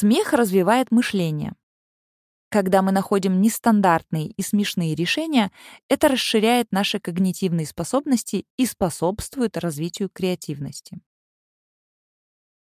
Смех развивает мышление. Когда мы находим нестандартные и смешные решения, это расширяет наши когнитивные способности и способствует развитию креативности.